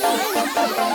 なんだ?